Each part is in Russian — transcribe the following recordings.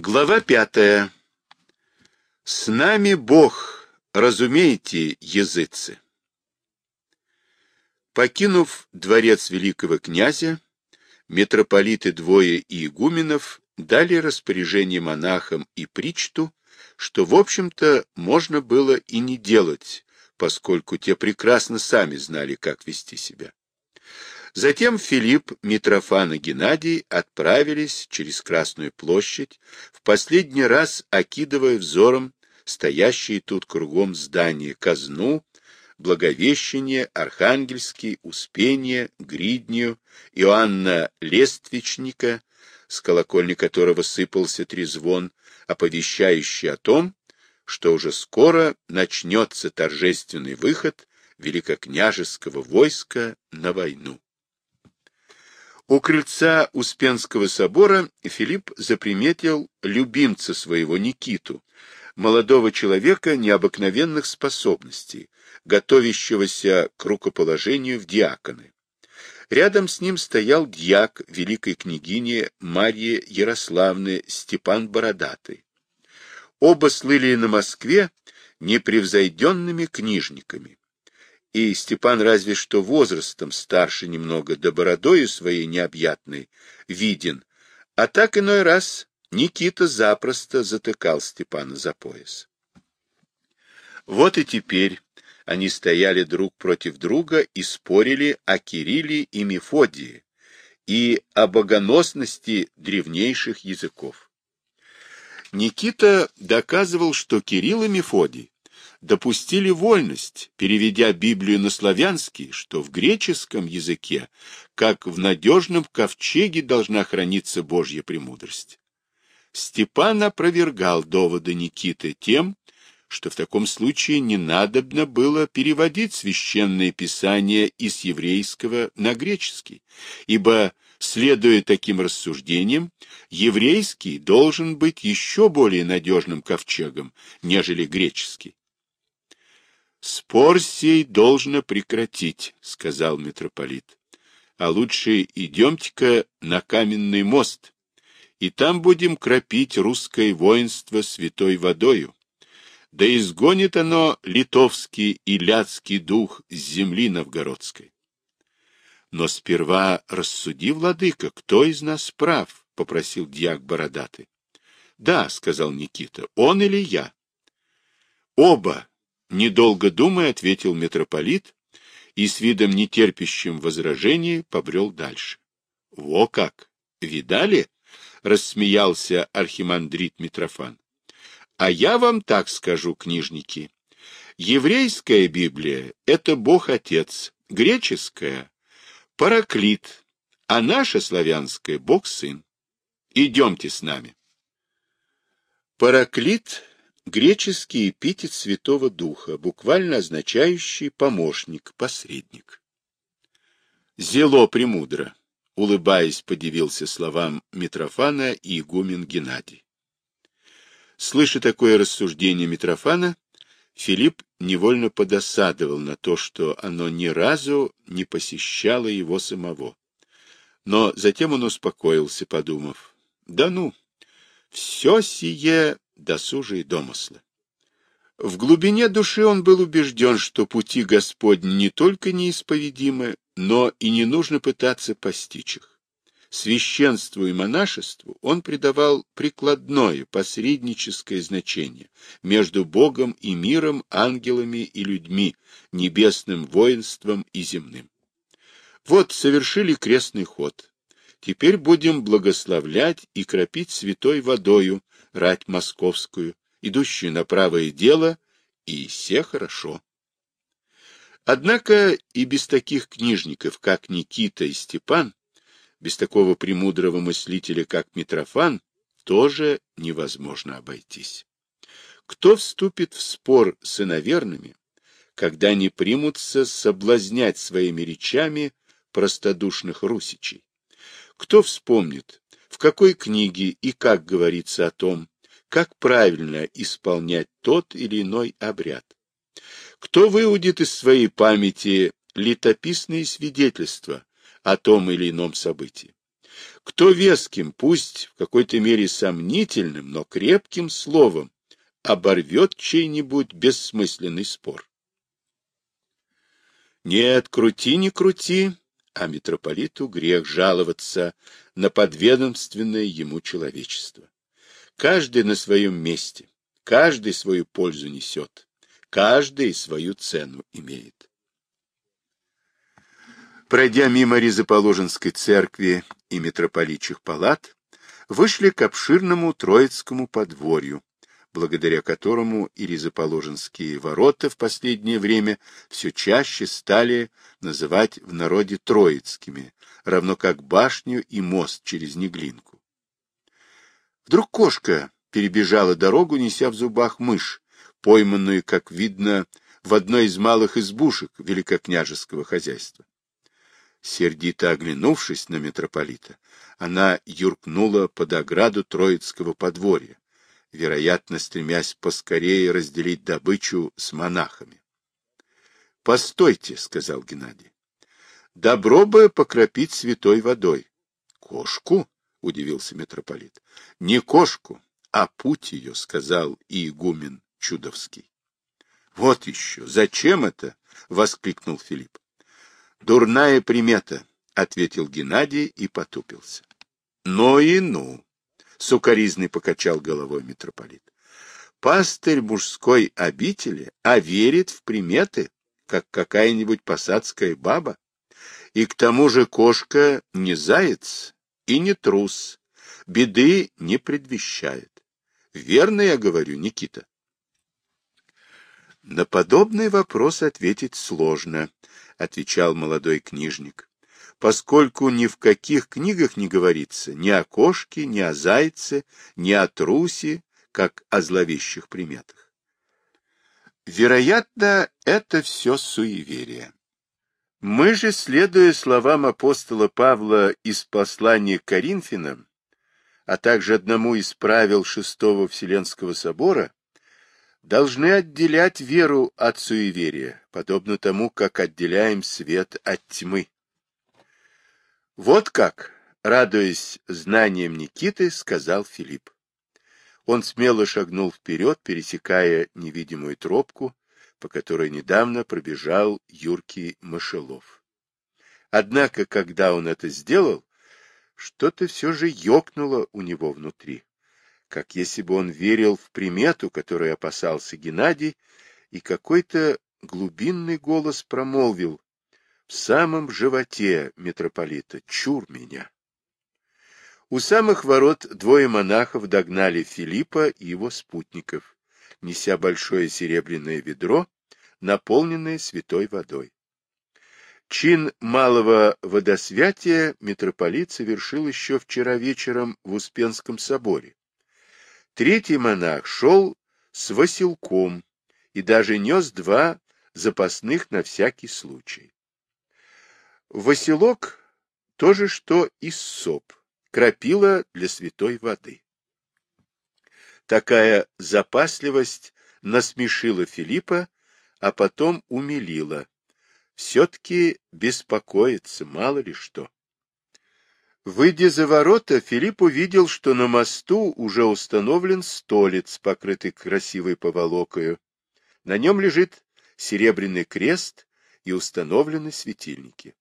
Глава пятая. С нами Бог, разумеете, языцы. Покинув дворец великого князя, митрополиты двое и игуменов дали распоряжение монахам и причту, что, в общем-то, можно было и не делать, поскольку те прекрасно сами знали, как вести себя. Затем Филипп, Митрофан и Геннадий отправились через Красную площадь, в последний раз окидывая взором стоящие тут кругом здания казну, Благовещение, Архангельский, Успение, Гридню, Иоанна Лествичника, с колокольни которого сыпался трезвон, оповещающий о том, что уже скоро начнется торжественный выход великокняжеского войска на войну. У крыльца Успенского собора Филипп заприметил любимца своего Никиту, молодого человека необыкновенных способностей, готовящегося к рукоположению в диаконы. Рядом с ним стоял дьяк великой княгини Марьи Ярославны Степан Бородатый. Оба слыли на Москве непревзойденными книжниками и Степан разве что возрастом старше немного, да бородою своей необъятной, виден, а так иной раз Никита запросто затыкал Степана за пояс. Вот и теперь они стояли друг против друга и спорили о Кирилле и Мефодии и о богоносности древнейших языков. Никита доказывал, что Кирилл и Мефодий допустили вольность, переведя Библию на славянский, что в греческом языке, как в надежном ковчеге, должна храниться Божья премудрость. Степан опровергал доводы Никиты тем, что в таком случае не надобно было переводить священное писание из еврейского на греческий, ибо, следуя таким рассуждениям, еврейский должен быть еще более надежным ковчегом, нежели греческий. Спор сей должно прекратить, сказал митрополит. А лучше идемте-ка на каменный мост, и там будем кропить русское воинство святой водою. Да изгонит оно литовский и ляцкий дух с земли новгородской. Но сперва рассуди, владыка, кто из нас прав, — попросил дьяк бородатый. — Да, — сказал Никита, — он или я. — Оба, Недолго думая, ответил митрополит и с видом нетерпящим возражений побрел дальше. — Во как! Видали? — рассмеялся архимандрит Митрофан. — А я вам так скажу, книжники. Еврейская Библия — это Бог-Отец, греческая — Параклит, а наша славянская — Бог-Сын. Идемте с нами. Параклит греческий эпитет Святого Духа, буквально означающий помощник, посредник. Зело премудро, улыбаясь, подивился словам Митрофана и игумен Геннадий. Слыша такое рассуждение Митрофана, Филипп невольно подосадовал на то, что оно ни разу не посещало его самого. Но затем он успокоился, подумав, да ну, все сие досужие домыслы. В глубине души он был убежден, что пути Господни не только неисповедимы, но и не нужно пытаться постичь их. Священству и монашеству он придавал прикладное, посредническое значение между Богом и миром, ангелами и людьми, небесным воинством и земным. Вот совершили крестный ход. Теперь будем благословлять и кропить святой водою рать московскую, идущую на правое дело, и все хорошо. Однако и без таких книжников, как Никита и Степан, без такого премудрого мыслителя, как Митрофан, тоже невозможно обойтись. Кто вступит в спор с иноверными, когда не примутся соблазнять своими речами простодушных русичей? Кто вспомнит, в какой книге и как говорится о том, как правильно исполнять тот или иной обряд. Кто выудит из своей памяти летописные свидетельства о том или ином событии? Кто веским, пусть в какой-то мере сомнительным, но крепким словом оборвет чей-нибудь бессмысленный спор? Нет, крути не крути, а митрополиту грех жаловаться на подведомственное ему человечество. Каждый на своем месте, каждый свою пользу несет, каждый свою цену имеет. Пройдя мимо Ризоположенской церкви и митрополичьих палат, вышли к обширному Троицкому подворью, благодаря которому и Ризоположенские ворота в последнее время все чаще стали называть в народе Троицкими, равно как башню и мост через Неглинку. Вдруг кошка перебежала дорогу, неся в зубах мышь, пойманную, как видно, в одной из малых избушек великокняжеского хозяйства. Сердито оглянувшись на митрополита, она юркнула под ограду Троицкого подворья, вероятно, стремясь поскорее разделить добычу с монахами. — Постойте, — сказал Геннадий. — Добро бы покропить святой водой. — Кошку? — удивился митрополит. — Не кошку, а путь ее, — сказал и игумен Чудовский. — Вот еще! Зачем это? — воскликнул Филипп. — Дурная примета, — ответил Геннадий и потупился. — Ну и ну! Сукаризный покачал головой митрополит. Пастырь мужской обители, а верит в приметы, как какая-нибудь посадская баба. И к тому же кошка не заяц и не трус, беды не предвещает. Верно я говорю, Никита? На подобный вопрос ответить сложно, отвечал молодой книжник поскольку ни в каких книгах не говорится ни о кошке, ни о зайце, ни о трусе, как о зловещих приметах. Вероятно, это все суеверие. Мы же, следуя словам апостола Павла из послания к Коринфянам, а также одному из правил Шестого Вселенского Собора, должны отделять веру от суеверия, подобно тому, как отделяем свет от тьмы. Вот как, радуясь знаниям Никиты, сказал Филипп. Он смело шагнул вперед, пересекая невидимую тропку, по которой недавно пробежал юркий мышелов. Однако, когда он это сделал, что-то все же ёкнуло у него внутри, как если бы он верил в примету, которой опасался Геннадий, и какой-то глубинный голос промолвил в самом животе митрополита. Чур меня! У самых ворот двое монахов догнали Филиппа и его спутников, неся большое серебряное ведро, наполненное святой водой. Чин малого водосвятия митрополит совершил еще вчера вечером в Успенском соборе. Третий монах шел с Василком и даже нес два запасных на всякий случай. Василок — то же, что и соп, крапила для святой воды. Такая запасливость насмешила Филиппа, а потом умилила. Все-таки беспокоится, мало ли что. Выйдя за ворота, Филипп увидел, что на мосту уже установлен столец, покрытый красивой поволокою. На нем лежит серебряный крест и установлены светильники.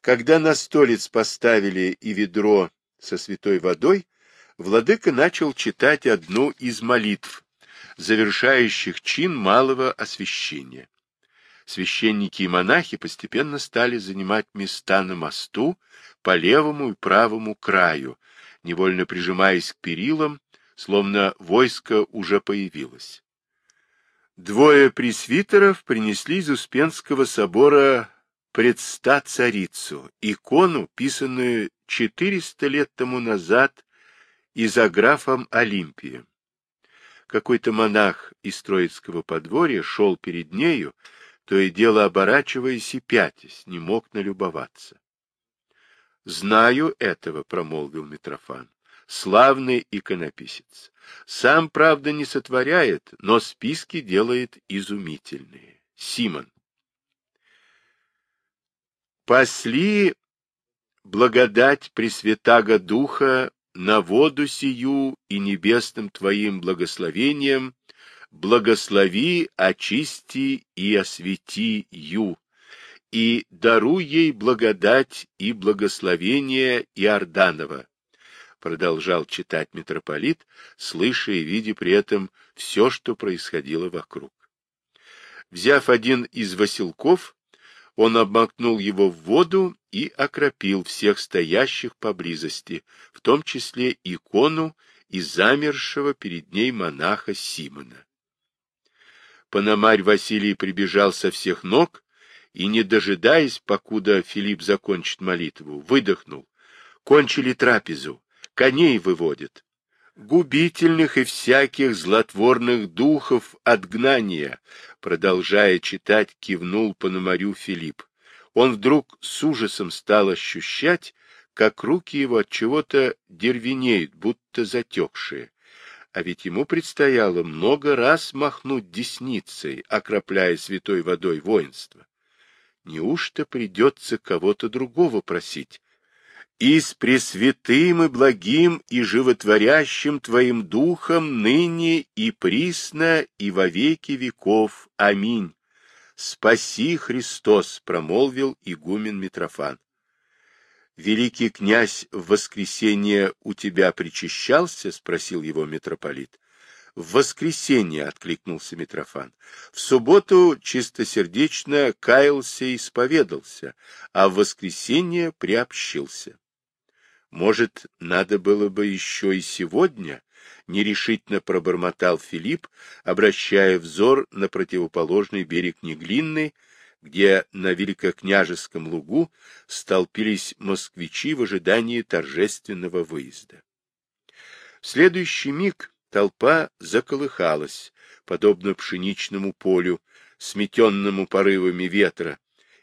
Когда на столец поставили и ведро со святой водой, владыка начал читать одну из молитв, завершающих чин малого освящения. Священники и монахи постепенно стали занимать места на мосту по левому и правому краю, невольно прижимаясь к перилам, словно войско уже появилось. Двое пресвитеров принесли из Успенского собора предста царицу, икону, писанную 400 лет тому назад изографом Олимпием. Какой-то монах из Троицкого подворья шел перед нею, то и дело оборачиваясь и пятясь, не мог налюбоваться. — Знаю этого, — промолвил Митрофан, — славный иконописец. Сам, правда, не сотворяет, но списки делает изумительные. Симон. Пасли благодать Пресвятаго Духа на воду сию и небесным Твоим благословением благослови, очисти и освети ю, и даруй ей благодать и благословение Иорданова, продолжал читать митрополит, слыша и видя при этом все, что происходило вокруг. Взяв один из василков, он обмакнул его в воду и окропил всех стоящих поблизости, в том числе икону и замершего перед ней монаха Симона. Пономарь Василий прибежал со всех ног и, не дожидаясь, покуда Филипп закончит молитву, выдохнул. Кончили трапезу, коней выводят. Губительных и всяких злотворных духов отгнания, продолжая читать, кивнул Пономарю Филипп. Он вдруг с ужасом стал ощущать, как руки его от чего-то дервенеют, будто затекшие а ведь ему предстояло много раз махнуть десницей, окропляя святой водой воинство. Неужто придется кого-то другого просить? И с пресвятым и благим и животворящим Твоим Духом ныне и присно и во веки веков. Аминь. Спаси, Христос, промолвил игумен Митрофан. Великий князь в воскресенье у тебя причащался? — спросил его митрополит. — В воскресенье, — откликнулся Митрофан. В субботу чистосердечно каялся и исповедался, а в воскресенье приобщился. Может, надо было бы еще и сегодня? — нерешительно пробормотал Филипп, обращая взор на противоположный берег Неглинной, где на Великокняжеском лугу столпились москвичи в ожидании торжественного выезда. В следующий миг толпа заколыхалась, подобно пшеничному полю, сметенному порывами ветра,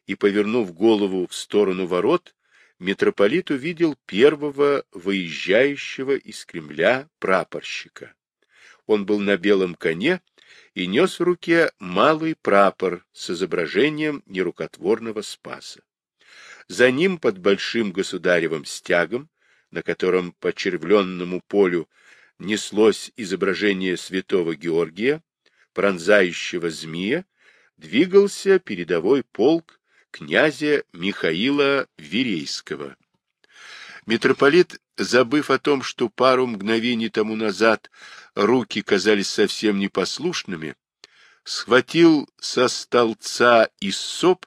и, повернув голову в сторону ворот, митрополит увидел первого выезжающего из Кремля прапорщика. Он был на белом коне и нес в руке малый прапор с изображением нерукотворного спаса. За ним под большим государевым стягом, на котором по червленному полю неслось изображение святого Георгия, пронзающего змея, двигался передовой полк князя Михаила Верейского. Митрополит, забыв о том, что пару мгновений тому назад руки казались совсем непослушными, схватил со столца из соп,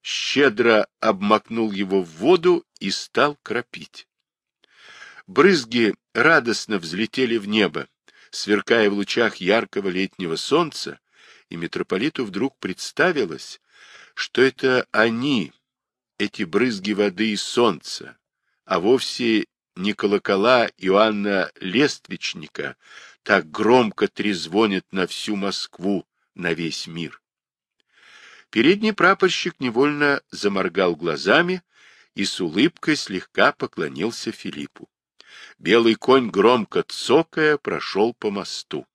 щедро обмакнул его в воду и стал кропить. Брызги радостно взлетели в небо, сверкая в лучах яркого летнего солнца, и митрополиту вдруг представилось, что это они, эти брызги воды и солнца, а вовсе не колокола Иоанна Лествичника так громко трезвонят на всю Москву, на весь мир. Передний прапорщик невольно заморгал глазами и с улыбкой слегка поклонился Филиппу. Белый конь, громко цокая, прошел по мосту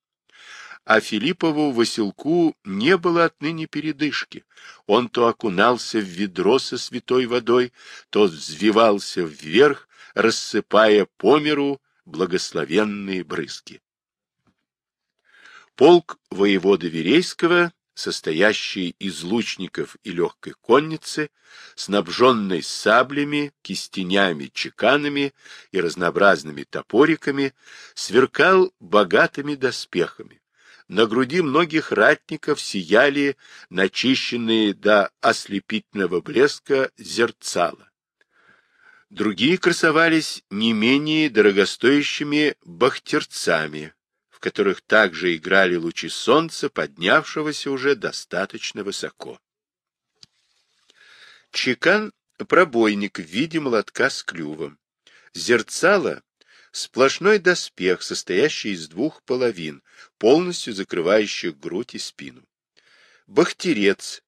а Филиппову Василку не было отныне передышки. Он то окунался в ведро со святой водой, то взвивался вверх, рассыпая по миру благословенные брызги. Полк воевода Верейского, состоящий из лучников и легкой конницы, снабженный саблями, кистенями, чеканами и разнообразными топориками, сверкал богатыми доспехами на груди многих ратников сияли начищенные до ослепительного блеска зерцала. Другие красовались не менее дорогостоящими бахтерцами, в которых также играли лучи солнца, поднявшегося уже достаточно высоко. Чекан — пробойник в виде молотка с клювом. Зерцало Сплошной доспех, состоящий из двух половин, полностью закрывающих грудь и спину. Бахтерец.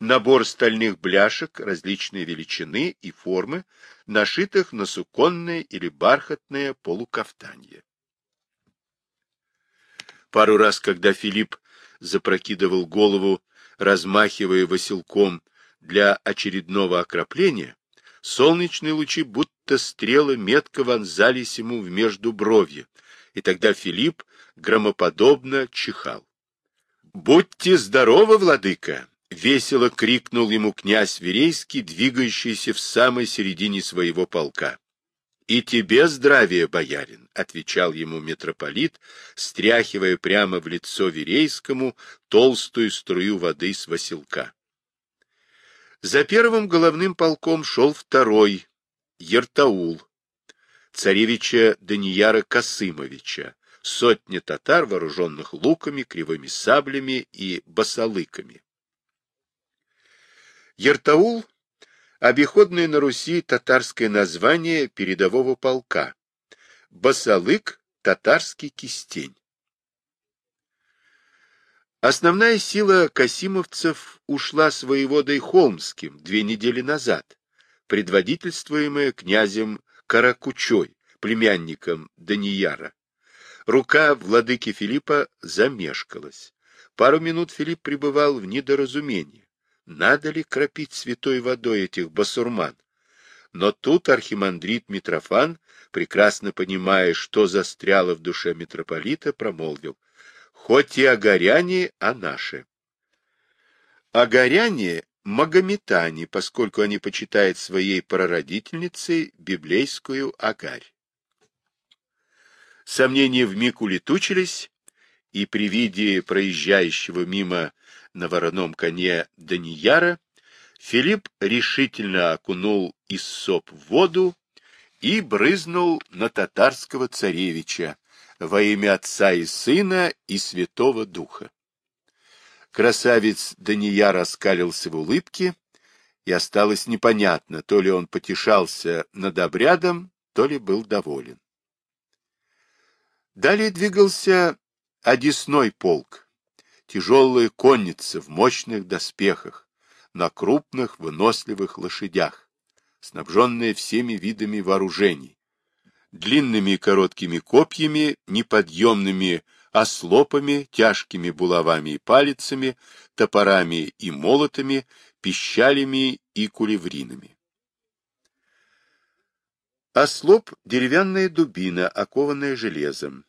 Набор стальных бляшек различной величины и формы, нашитых на суконное или бархатное полукафтанье. Пару раз, когда Филипп запрокидывал голову, размахивая василком для очередного окропления, Солнечные лучи, будто стрелы, метко вонзались ему в между бровья, и тогда Филипп громоподобно чихал. «Будьте здоровы, владыка!» — весело крикнул ему князь Верейский, двигающийся в самой середине своего полка. «И тебе здравия, боярин!» — отвечал ему митрополит, стряхивая прямо в лицо Верейскому толстую струю воды с василка. За первым головным полком шел второй, Ертаул, царевича Данияра Касымовича, сотни татар, вооруженных луками, кривыми саблями и басалыками. Ертаул — обиходное на Руси татарское название передового полка. Басалык — татарский кистень. Основная сила касимовцев ушла с воеводой Холмским две недели назад, предводительствуемая князем Каракучой, племянником Данияра. Рука владыки Филиппа замешкалась. Пару минут Филипп пребывал в недоразумении. Надо ли кропить святой водой этих басурман? Но тут архимандрит Митрофан, прекрасно понимая, что застряло в душе митрополита, промолвил, хоть и огоряне, а наши. Огоряне — магометане, поскольку они почитают своей прародительницей библейскую Агарь. Сомнения вмиг улетучились, и при виде проезжающего мимо на вороном коне Данияра Филипп решительно окунул иссоп в воду и брызнул на татарского царевича, во имя Отца и Сына и Святого Духа. Красавец Дания раскалился в улыбке, и осталось непонятно, то ли он потешался над обрядом, то ли был доволен. Далее двигался одесной полк, тяжелая конница в мощных доспехах, на крупных выносливых лошадях, снабженная всеми видами вооружений, длинными и короткими копьями, неподъемными ослопами, тяжкими булавами и палицами, топорами и молотами, пищалями и кулевринами. Ослоп — деревянная дубина, окованная железом.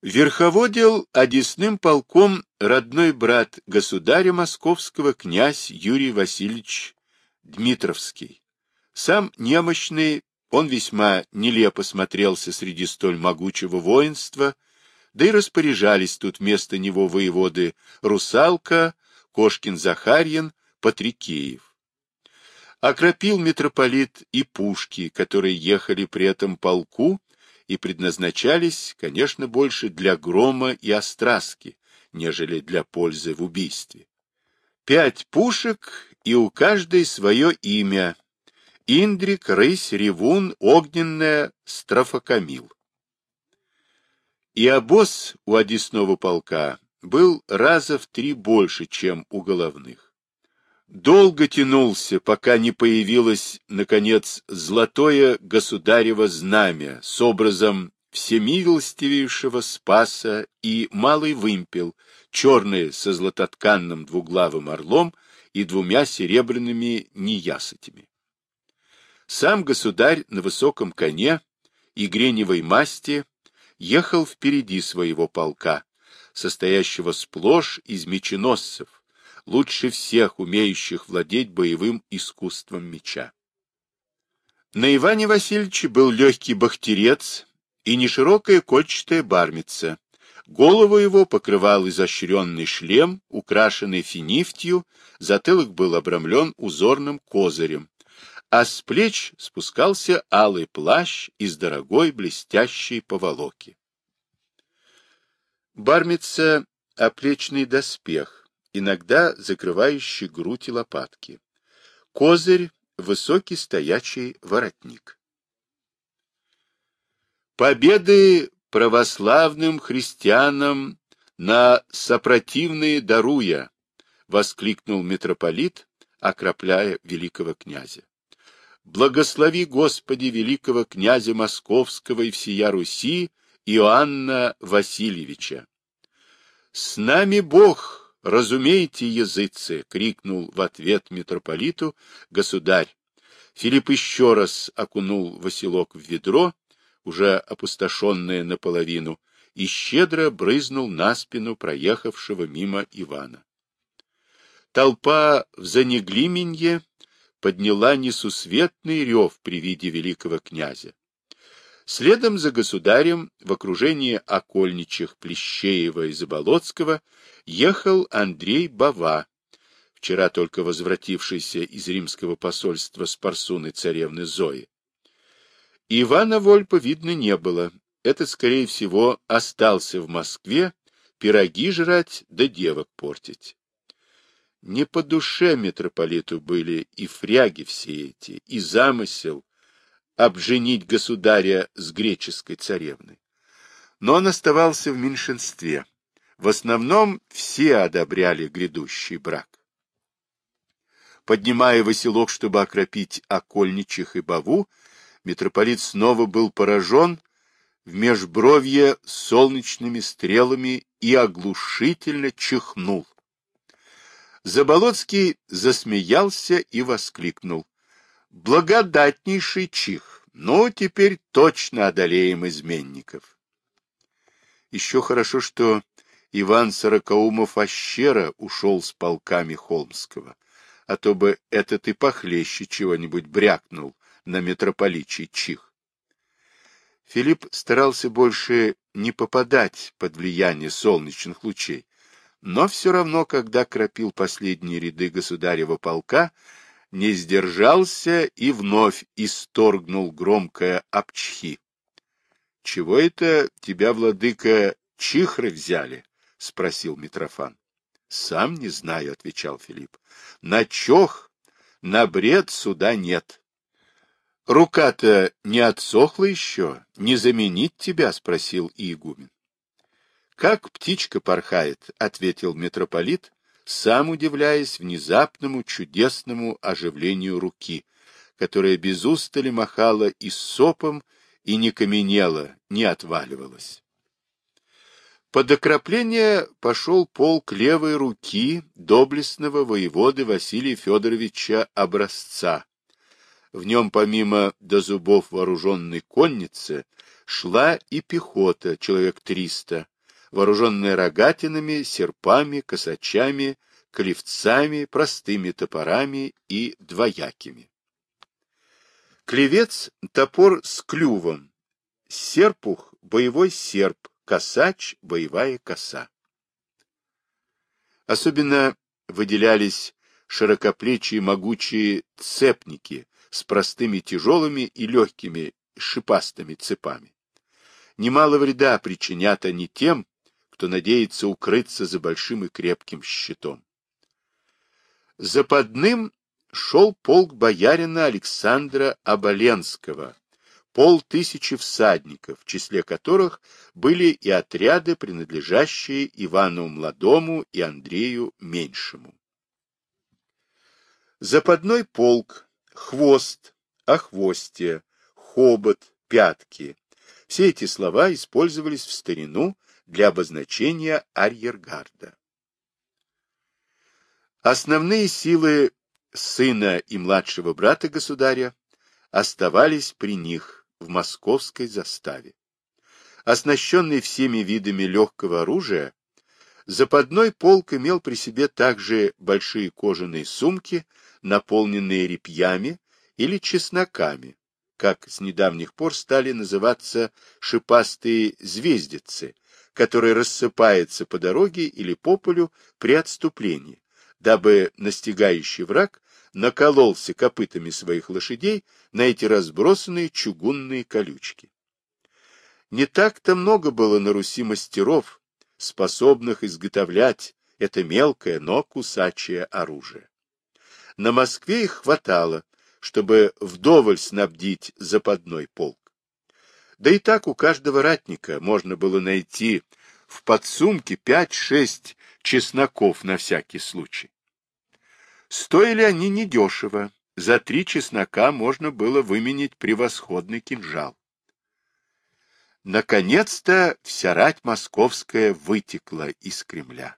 Верховодил одесным полком родной брат государя московского князь Юрий Васильевич Дмитровский. Сам немощный он весьма нелепо смотрелся среди столь могучего воинства, да и распоряжались тут вместо него воеводы Русалка, Кошкин-Захарьин, Патрикеев. Окропил митрополит и пушки, которые ехали при этом полку и предназначались, конечно, больше для грома и остраски, нежели для пользы в убийстве. Пять пушек, и у каждой свое имя, Индрик, Рысь, Ревун, Огненная, Строфокамил. И обоз у одесного полка был раза в три больше, чем у головных. Долго тянулся, пока не появилось, наконец, золотое государево знамя с образом всемилостивейшего Спаса и малый вымпел, черный со златотканным двуглавым орлом и двумя серебряными неясытями. Сам государь на высоком коне и греневой масти ехал впереди своего полка, состоящего сплошь из меченосцев, лучше всех умеющих владеть боевым искусством меча. На Иване Васильевиче был легкий бахтерец и неширокая кольчатая бармица. Голову его покрывал изощренный шлем, украшенный финифтью, затылок был обрамлен узорным козырем, а с плеч спускался алый плащ из дорогой блестящей поволоки. Бармица — оплечный доспех, иногда закрывающий грудь и лопатки. Козырь — высокий стоячий воротник. Победы православным христианам на сопротивные даруя, — воскликнул митрополит, окропляя великого князя. Благослови, Господи, великого князя Московского и всея Руси Иоанна Васильевича. С нами Бог, разумейте, языцы, крикнул в ответ митрополиту государь, Филипп еще раз окунул Василок в ведро, уже опустошенное наполовину, и щедро брызнул на спину проехавшего мимо Ивана. Толпа в Занеглименье подняла несусветный рев при виде великого князя. Следом за государем в окружении окольничих Плещеева и Заболоцкого ехал Андрей Бава, вчера только возвратившийся из римского посольства с парсуной царевны Зои. Ивана Вольпа видно не было. Это, скорее всего, остался в Москве пироги жрать да девок портить. Не по душе митрополиту были и фряги все эти, и замысел обженить государя с греческой царевной. Но он оставался в меньшинстве. В основном все одобряли грядущий брак. Поднимая Василок, чтобы окропить окольничих и баву, митрополит снова был поражен в межбровье солнечными стрелами и оглушительно чихнул. Заболоцкий засмеялся и воскликнул. Благодатнейший чих! Ну, теперь точно одолеем изменников. Еще хорошо, что Иван Сорокаумов-Ащера ушел с полками Холмского а то бы этот и похлеще чего-нибудь брякнул на митрополичий чих. Филипп старался больше не попадать под влияние солнечных лучей, но все равно, когда кропил последние ряды государева полка, не сдержался и вновь исторгнул громкое обчхи. — Чего это тебя, владыка, чихры взяли? — спросил Митрофан. Сам не знаю, отвечал Филипп. На чох, на бред суда нет. Рука-то не отсохла еще, не заменить тебя, спросил игумен. Как птичка порхает, ответил митрополит, сам удивляясь внезапному чудесному оживлению руки, которая без устали махала и сопом, и не каменела, не отваливалась. Под окропление пошел полк левой руки доблестного воеводы Василия Федоровича Образца. В нем помимо до зубов вооруженной конницы шла и пехота, человек триста, вооруженная рогатинами, серпами, косачами, клевцами, простыми топорами и двоякими. Клевец — топор с клювом, серпух — боевой серп, косач, боевая коса. Особенно выделялись широкоплечие могучие цепники с простыми тяжелыми и легкими шипастыми цепами. Немало вреда причинят они тем, кто надеется укрыться за большим и крепким щитом. Западным шел полк боярина Александра Оболенского, полтысячи всадников, в числе которых были и отряды, принадлежащие Ивану Младому и Андрею Меньшему. Западной полк, хвост, охвостие, хобот, пятки. Все эти слова использовались в старину для обозначения арьергарда. Основные силы сына и младшего брата государя оставались при них, в московской заставе. Оснащенный всеми видами легкого оружия, западной полк имел при себе также большие кожаные сумки, наполненные репьями или чесноками, как с недавних пор стали называться шипастые звездицы, которые рассыпаются по дороге или по полю при отступлении, дабы настигающий враг накололся копытами своих лошадей на эти разбросанные чугунные колючки. Не так-то много было на Руси мастеров, способных изготовлять это мелкое, но кусачее оружие. На Москве их хватало, чтобы вдоволь снабдить западной полк. Да и так у каждого ратника можно было найти в подсумке пять-шесть чесноков на всякий случай. Стоили они недешево. За три чеснока можно было выменить превосходный кинжал. Наконец-то вся рать московская вытекла из Кремля.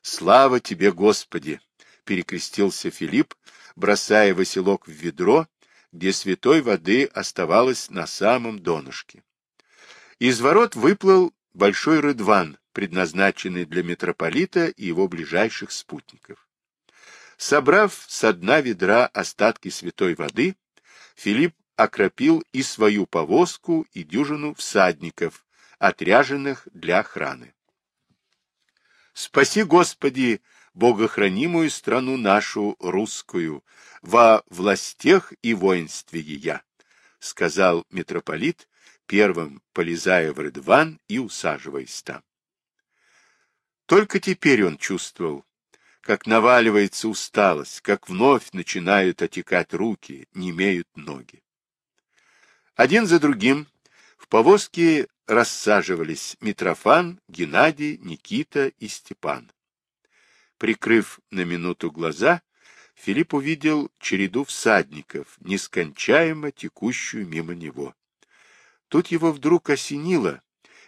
«Слава тебе, Господи!» — перекрестился Филипп, бросая василок в ведро где святой воды оставалось на самом донышке. Из ворот выплыл большой рыдван, предназначенный для митрополита и его ближайших спутников. Собрав со дна ведра остатки святой воды, Филипп окропил и свою повозку, и дюжину всадников, отряженных для охраны. Спаси, Господи, богохранимую страну нашу русскую, во властях и воинстве ея, сказал митрополит, первым полезая в рыдван и усаживаясь там. Только теперь он чувствовал, как наваливается усталость, как вновь начинают отекать руки, не имеют ноги. Один за другим в повозке рассаживались Митрофан, Геннадий, Никита и Степан. Прикрыв на минуту глаза, Филипп увидел череду всадников, нескончаемо текущую мимо него. Тут его вдруг осенило,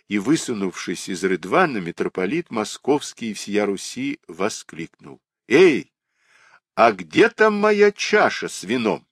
и, высунувшись из Рыдвана, митрополит Московский и всея Руси воскликнул. — Эй, а где там моя чаша с вином?